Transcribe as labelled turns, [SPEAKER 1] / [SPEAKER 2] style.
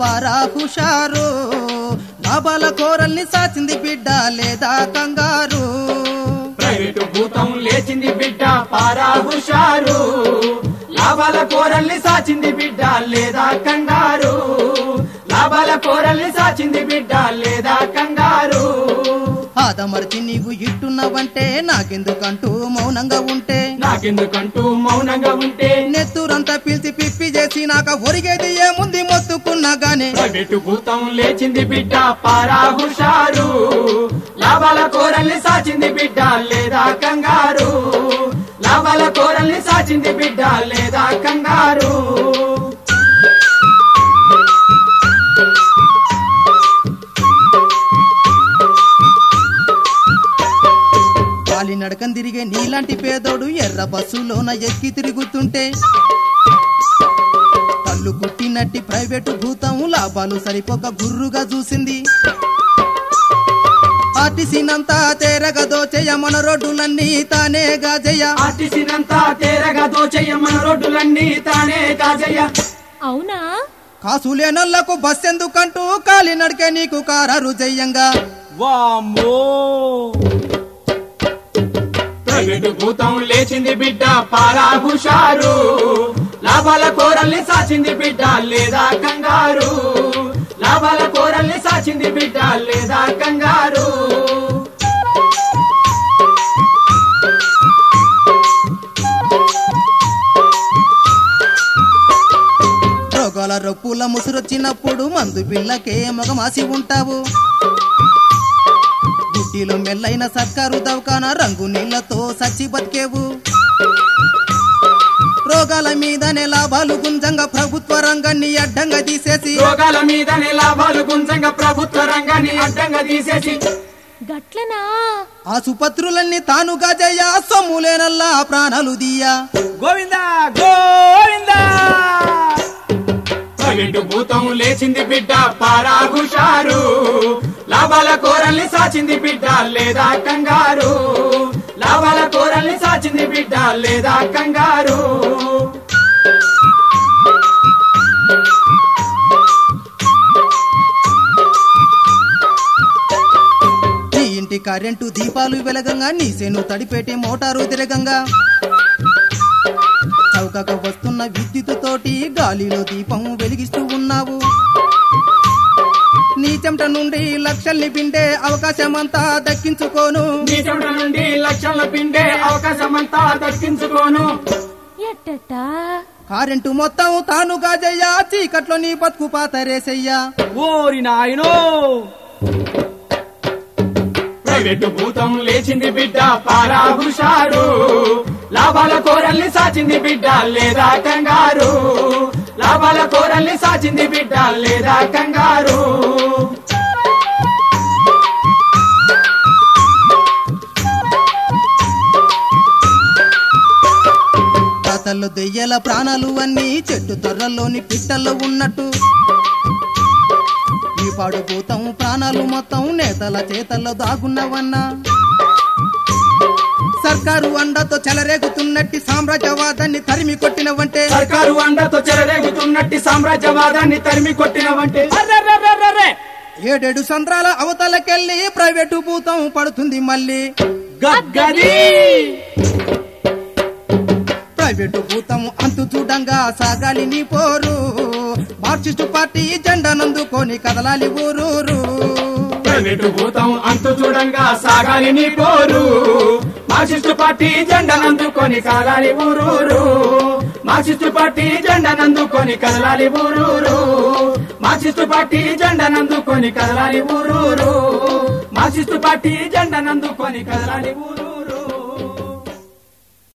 [SPEAKER 1] పారా హుషారు లాభాల కోరల్ని సాచింది బిడ్డ లేదా కంగారు.
[SPEAKER 2] ప్రైవేటు భూతం లేచింది బిడ్డ పారా హుషారు లాభాల కోరల్ని సాచింది బిడ్డ లేదా కంగారు. లాభాల కోరల్ని సాచింది బిడ్డ లేదా కంగారు.
[SPEAKER 1] ఆదమర్చి నీవు ఇట్టున్నావంటే నాకెందుకంటూ మౌనంగా ఉంటే?
[SPEAKER 2] నాకెందుకంటూ మౌనంగా ఉంటే?
[SPEAKER 1] నెత్తురంతా పిలిచి నాక ఒరిగేది ఏముంది మొత్తుకున్నా గానే.
[SPEAKER 2] భూతం లేచింది బిడ్డ పారా హుషారు. లాభాల కోరల్ని సాచింది బిడ్డ లేదా కంగారు. లాభాల కోరల్ని సాచింది బిడ్డ లేదా కంగారు.
[SPEAKER 1] కాలి నడకం తిరిగే నీలాంటి పేదోడు ఎర్ర బస్సులోన ఎక్కి తిరుగుతుంటే కళ్ళు కుట్టినట్టి ప్రైవేటు భూతం లాభాలు సరిపోక గుర్రుగా చూసింది. ఆర్టీసీనంతా తేరగా దోచేయ మన రోడ్డులన్నీ తానే గాజయ్య
[SPEAKER 2] ఆర్టీసీనంతా తేరగా దోచయ్య మన రోడ్డులన్నీ తానే కాజయ్య
[SPEAKER 3] అవునా?
[SPEAKER 1] కాసులేనొల్లకు బస్ ఎందుకంటూ కాలి నడికే నీకు కారారు జయ్యంగా.
[SPEAKER 2] వామ్మో! ప్రైవేటు భూతం లేచింది బిడ్డ పారా హుషారు లాభాల కోరల్ని సాచింది బిడ్డ లేదా కంగారు? లాభాల కోరల్ని సాచింది బిడ్డ లేదా కంగారు?
[SPEAKER 1] రోగాల రొప్పుల ముసురొచ్చినప్పుడు మందు పిల్లకే మగమాసి ఉంటావు. గుడ్డిలో మెల్లైన సర్కారు దవకాన రంగు నీళ్ళతో సచ్చి బతికేవు. రోగాల మీదనే లాభాలు గుంజంగా ప్రభుత్వ రంగాన్ని అడ్డంగా తీసేసి.
[SPEAKER 2] రోగాల మీదనే లాభాలు గుంజంగా ప్రభుత్వ రంగాన్ని అడ్డంగా తీసేసి.
[SPEAKER 3] గట్లనా?
[SPEAKER 1] ఆసుపత్రులన్నీ తానుగా జయ సొమ్ములేనల్లా ప్రాణాలు దీయా.
[SPEAKER 2] గోవిందా గోవిందా! భూతం లేచింది బిడ్డ పారా హుషారు లాభాల కోరల్ని సాచింది బిడ్డ లేదా కంగారు. లాభాల కోరల్ని సాచింది బిడ్డ లేదా కంగారు.
[SPEAKER 1] కరెంటు దీపాలు వెలగంగా నీ సేను తడిపేటి మోటారు తిరగంగా చౌకక వస్తున్న విద్యుత్ తోటి గాలిలో దీపం వెలిగిస్తూ ఉన్నావు. నీ చెమట నుండి లక్షల్ని పిండే అవకాశమంతా దక్కించుకోను.
[SPEAKER 2] నీ చెమట నుండి లక్షల పిండే అవకాశమంతా దక్కించుకోను.
[SPEAKER 3] ఎట్టట్టా?
[SPEAKER 1] కరెంటు మొత్తం తానుగా జయ్యా చీకట్లో నీ బతుకు పాతరేసయ్యా.
[SPEAKER 2] ఓరి నాయనో! ప్రైవేటు భూతం లేచింది బిడ్డ పరాగుషారు లాభాల కోరల్ని సాచింది బిడ్డ లేదా కంగారు. లాభాల కోరల్ని సాచింది బిడ్డ లేదా కంగారు.
[SPEAKER 1] కథల్లో ప్రాణాలు అన్నీ చెట్టు తొర్రల్లోని పిట్టల్లో ఉన్నట్టు. ఈ పాడు భూతం ప్రాణాలు మొత్తం నేతల చేతల్లో దాగున్నవన్నా. సర్కారు అండతో చెలరేగుతున్నట్టి సామ్రాజ్యవాదాన్ని తరిమి కొట్టినవంటే.
[SPEAKER 2] సర్కారు అండతో చెలరేగుతున్నట్టి సామ్రాజ్యవాదాన్ని తరిమి కొట్టినవంటే!
[SPEAKER 1] ఏడేడు సంద్రాల అవతలకెళ్ళి ప్రైవేటు భూతం పడుతుంది మళ్ళీ.
[SPEAKER 2] గగ్గది
[SPEAKER 1] ప్రైవేటు భూతం అంతు చూడంగా సాగాలి నీ పోరు. మార్క్సిస్టు పార్టీ జెండానందుకొని కదలాలి ఊరూరు.
[SPEAKER 2] ప్రైవేటు భూతం అంతు చూడంగా సాగాలి నీ పోరు. మార్క్సిస్టు పార్టీ జెండనందుకొని కదలాలి ఊరూరు. మార్క్సిస్టు పార్టీ జెండనందుకొని కదలాలి ఊరూరు. మార్క్సిస్టు పార్టీ జెండనందుకొని కదలాలి ఊరూరు. మార్క్సిస్టు పార్టీ జెండనందుకొని కదలాలి ఊరూరు.